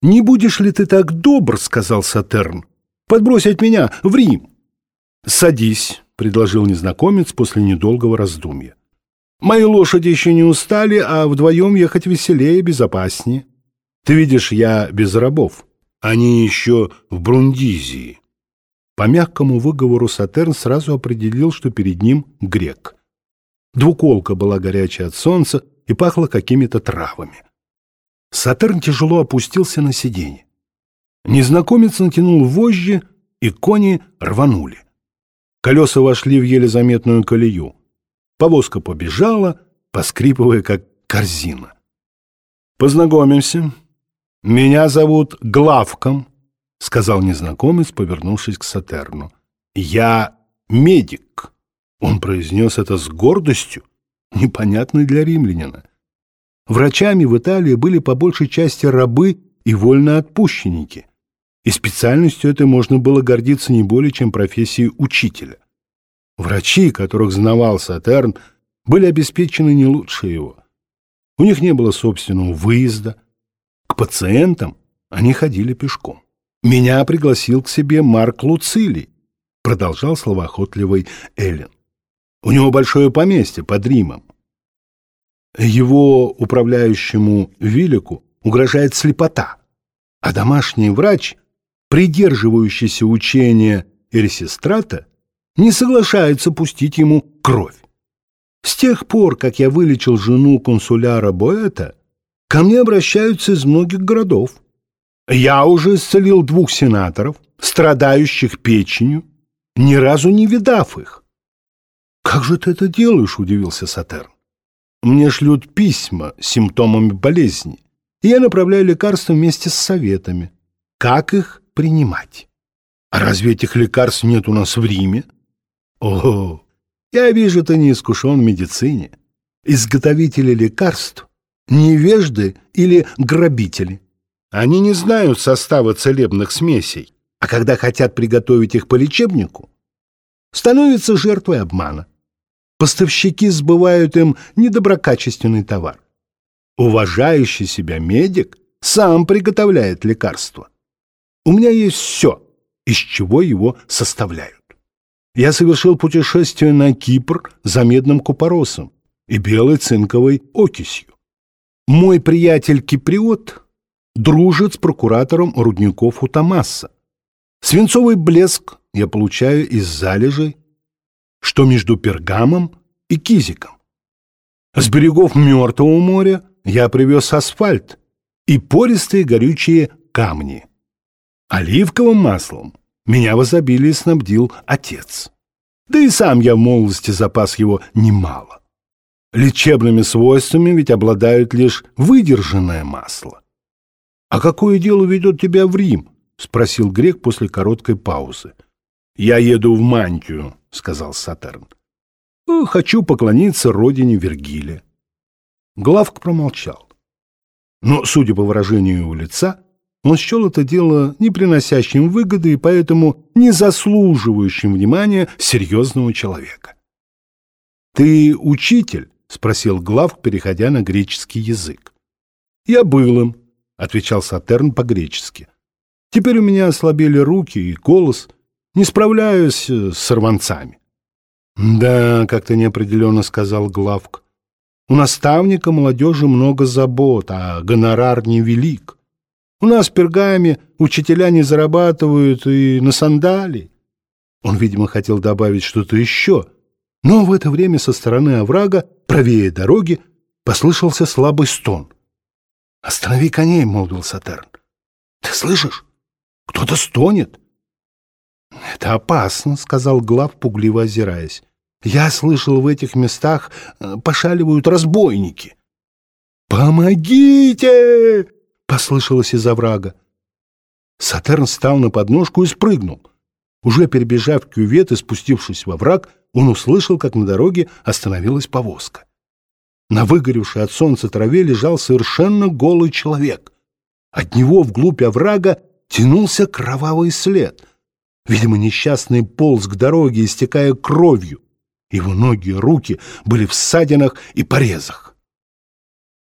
«Не будешь ли ты так добр, — сказал Сатерн, — подбросить меня в Рим?» «Садись», — предложил незнакомец после недолгого раздумья. «Мои лошади еще не устали, а вдвоем ехать веселее и безопаснее. Ты видишь, я без рабов. Они еще в Брундизии». По мягкому выговору Сатерн сразу определил, что перед ним грек. Двуколка была горячая от солнца и пахла какими-то травами. Сатерн тяжело опустился на сиденье. Незнакомец натянул вожжи, и кони рванули. Колеса вошли в еле заметную колею. Повозка побежала, поскрипывая, как корзина. «Познакомимся. Меня зовут Главком», — сказал незнакомец, повернувшись к Сатерну. «Я медик». Он произнес это с гордостью, непонятной для римлянина. Врачами в Италии были по большей части рабы и вольноотпущенники, и специальностью этой можно было гордиться не более, чем профессией учителя. Врачи, которых знавал Сатерн, были обеспечены не лучше его. У них не было собственного выезда. К пациентам они ходили пешком. «Меня пригласил к себе Марк Луцилий», — продолжал словоохотливый Эллен. «У него большое поместье под Римом. Его управляющему Вилику угрожает слепота, а домашний врач, придерживающийся учения Эрсистрата, не соглашается пустить ему кровь. С тех пор, как я вылечил жену консуляра Боэта, ко мне обращаются из многих городов. Я уже исцелил двух сенаторов, страдающих печенью, ни разу не видав их. «Как же ты это делаешь?» — удивился Сатерн. Мне шлют письма с симптомами болезни, и я направляю лекарства вместе с советами. Как их принимать? А разве этих лекарств нет у нас в Риме? О, я вижу, ты не искушен в медицине. Изготовители лекарств — невежды или грабители. Они не знают состава целебных смесей, а когда хотят приготовить их по лечебнику, становятся жертвой обмана поставщики сбывают им недоброкачественный товар. Уважающий себя медик сам приготовляет лекарство. У меня есть все, из чего его составляют. Я совершил путешествие на Кипр за медным купоросом и белой цинковой окисью. Мой приятель Киприот дружит с прокуратором рудников у Томаса. Свинцовый блеск я получаю из залежей что между Пергамом и Кизиком. С берегов Мертвого моря я привез асфальт и пористые горючие камни. Оливковым маслом меня в изобилии снабдил отец. Да и сам я в молодости запас его немало. Лечебными свойствами ведь обладают лишь выдержанное масло. «А какое дело ведет тебя в Рим?» — спросил грек после короткой паузы. «Я еду в Мантию», — сказал Сатерн. «Э, «Хочу поклониться родине Вергилия». Главк промолчал. Но, судя по выражению его лица, он счел это дело не приносящим выгоды и поэтому не заслуживающим внимания серьезного человека. «Ты учитель?» — спросил Главк, переходя на греческий язык. «Я был им», — отвечал Сатерн по-гречески. «Теперь у меня ослабели руки и голос» не справляюсь э, с сорванцами. Да, как-то неопределенно сказал Главк. У наставника молодежи много забот, а гонорар невелик. У нас в Пергаме учителя не зарабатывают и на сандали. Он, видимо, хотел добавить что-то еще, но в это время со стороны оврага, правее дороги, послышался слабый стон. «Останови коней», — молвил Сатерн. «Ты слышишь? Кто-то стонет». «Это опасно», — сказал Глав, пугливо озираясь. «Я слышал, в этих местах э, пошаливают разбойники». «Помогите!» — послышалось из оврага. Сатерн встал на подножку и спрыгнул. Уже перебежав кювет и спустившись во враг, он услышал, как на дороге остановилась повозка. На выгоревшей от солнца траве лежал совершенно голый человек. От него вглубь оврага тянулся кровавый след. Видимо, несчастный полз к дороге, истекая кровью. Его ноги и руки были в ссадинах и порезах.